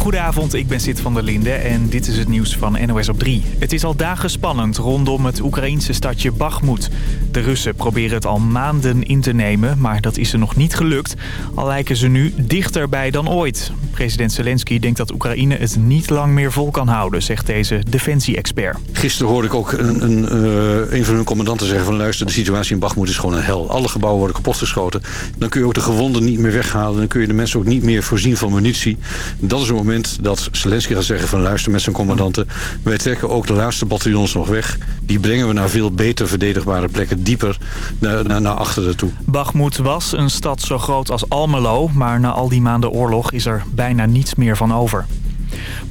Goedenavond, ik ben Sid van der Linde en dit is het nieuws van NOS op 3. Het is al dagen spannend rondom het Oekraïnse stadje Bakhmut. De Russen proberen het al maanden in te nemen, maar dat is er nog niet gelukt. Al lijken ze nu dichterbij dan ooit. President Zelensky denkt dat Oekraïne het niet lang meer vol kan houden, zegt deze defensie-expert. Gisteren hoorde ik ook een, een, eh, een van hun commandanten zeggen van... luister, de situatie in Bakhmut is gewoon een hel. Alle gebouwen worden kapotgeschoten. Dan kun je ook de gewonden niet meer weghalen. Dan kun je de mensen ook niet meer voorzien van munitie. Dat is het dat Zelensky gaat zeggen van... luister met zijn commandanten, wij trekken ook de laatste bataljons nog weg. Die brengen we naar veel beter verdedigbare plekken, dieper naar, naar, naar achteren toe. Bakhmut was een stad zo groot als Almelo, maar na al die maanden oorlog is er bijna niets meer van over.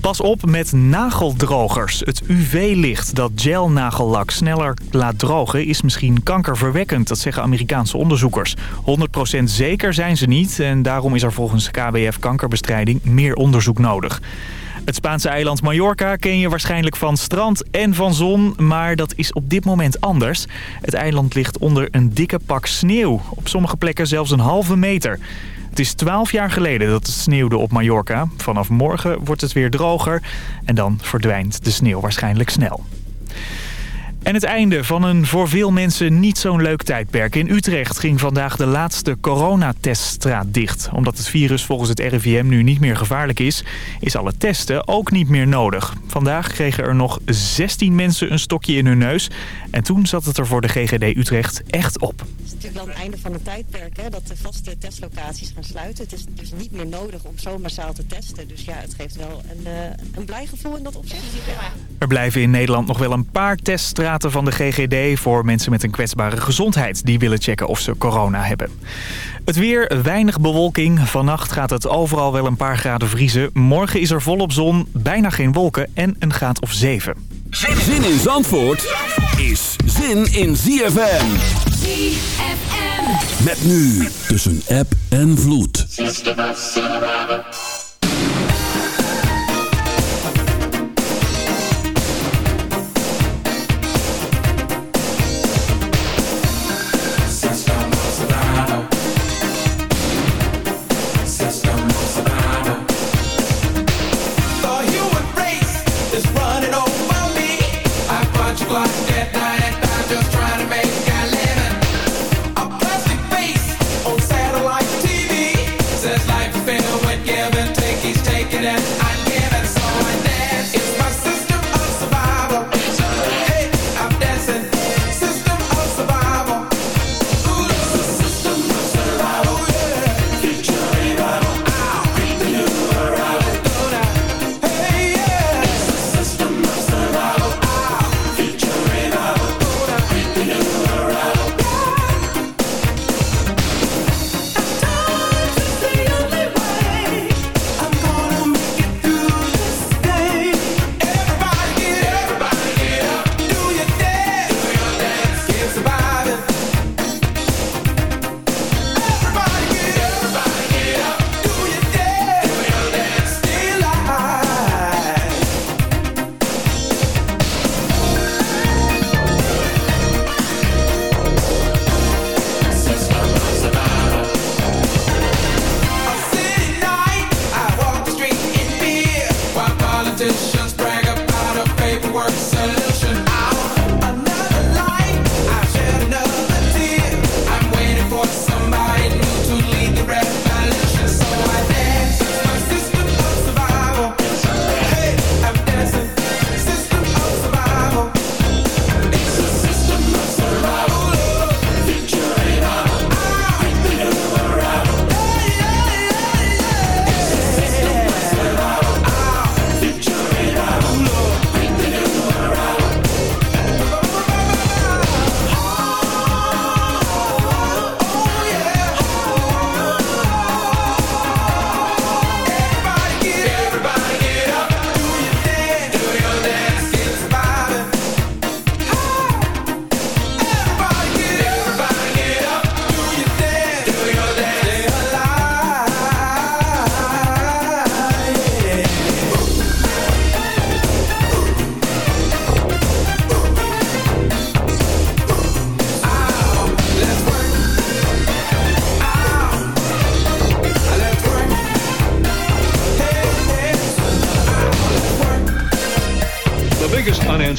Pas op met nageldrogers. Het UV-licht dat gelnagellak sneller laat drogen is misschien kankerverwekkend. Dat zeggen Amerikaanse onderzoekers. 100% zeker zijn ze niet en daarom is er volgens KBF Kankerbestrijding meer onderzoek nodig. Het Spaanse eiland Mallorca ken je waarschijnlijk van strand en van zon, maar dat is op dit moment anders. Het eiland ligt onder een dikke pak sneeuw, op sommige plekken zelfs een halve meter. Het is twaalf jaar geleden dat het sneeuwde op Mallorca. Vanaf morgen wordt het weer droger en dan verdwijnt de sneeuw waarschijnlijk snel. En het einde van een voor veel mensen niet zo'n leuk tijdperk. In Utrecht ging vandaag de laatste coronateststraat dicht. Omdat het virus volgens het RIVM nu niet meer gevaarlijk is... is alle testen ook niet meer nodig. Vandaag kregen er nog 16 mensen een stokje in hun neus. En toen zat het er voor de GGD Utrecht echt op. Het is natuurlijk wel het einde van het tijdperk, hè, dat de vaste testlocaties gaan sluiten. Het is dus niet meer nodig om zo massaal te testen. Dus ja, het geeft wel een, uh, een blij gevoel in dat opzicht. Er blijven in Nederland nog wel een paar teststraten van de GGD... voor mensen met een kwetsbare gezondheid die willen checken of ze corona hebben. Het weer, weinig bewolking. Vannacht gaat het overal wel een paar graden vriezen. Morgen is er volop zon, bijna geen wolken en een graad of 7. Zin in Zandvoort is zin in ZFM. ZFM. Met nu tussen app en vloed.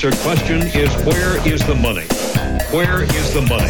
Unanswered question is where is the money? Where is the money?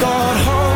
got home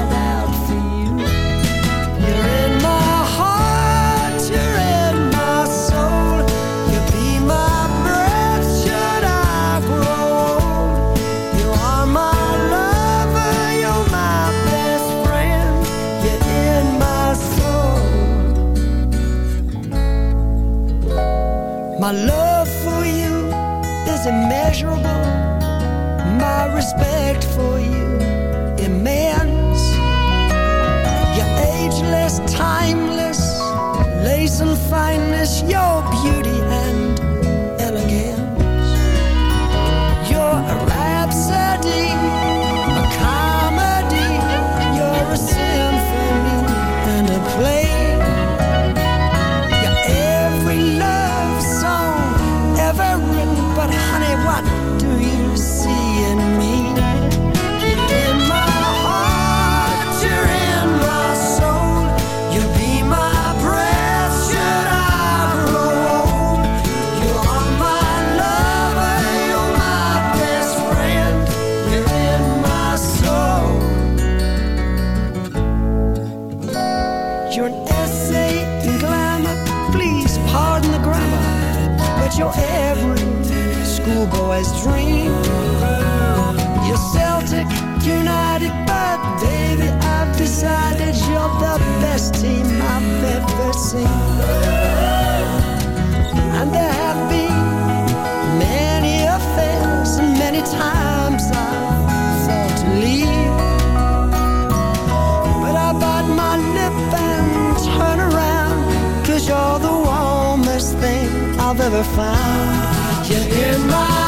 dancing. And there have been many affairs, and many times I thought to leave. But I bite my lip and turn around, cause you're the warmest thing I've ever found. You're in my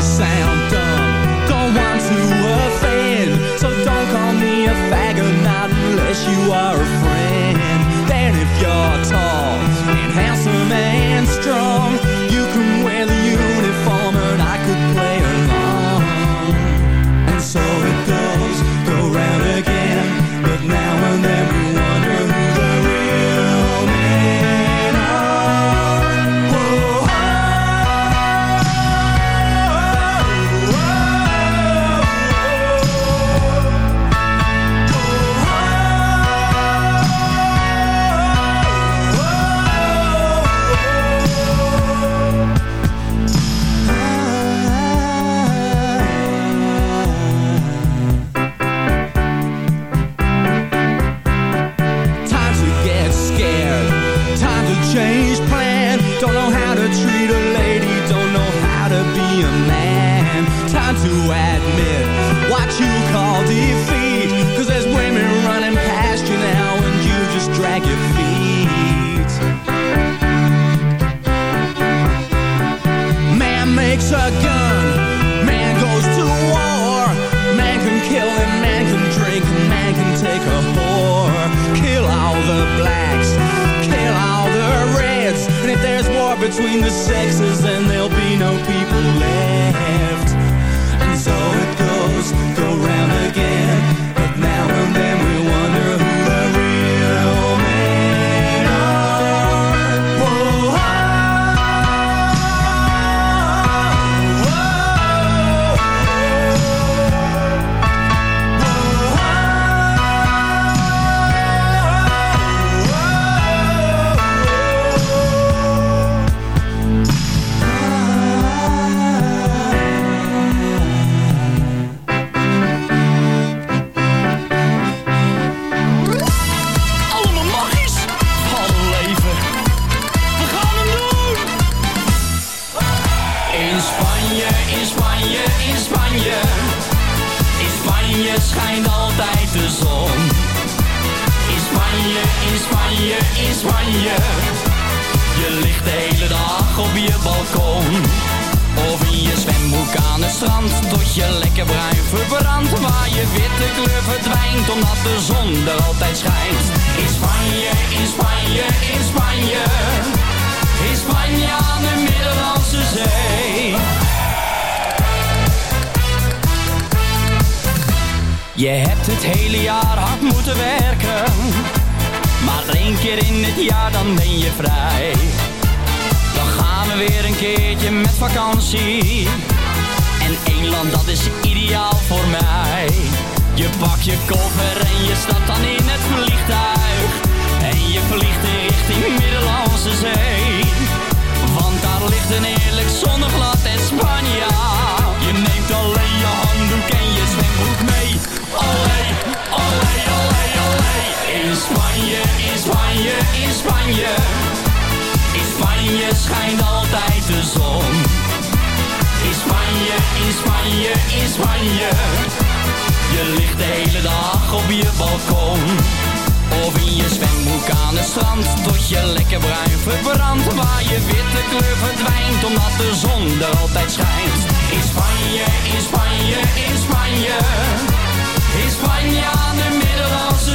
sound.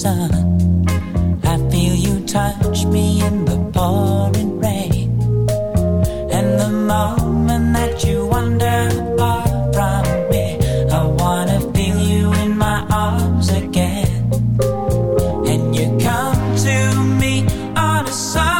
sun. I feel you touch me in the pouring rain. And the moment that you wander far from me, I wanna feel you in my arms again. And you come to me on a summer.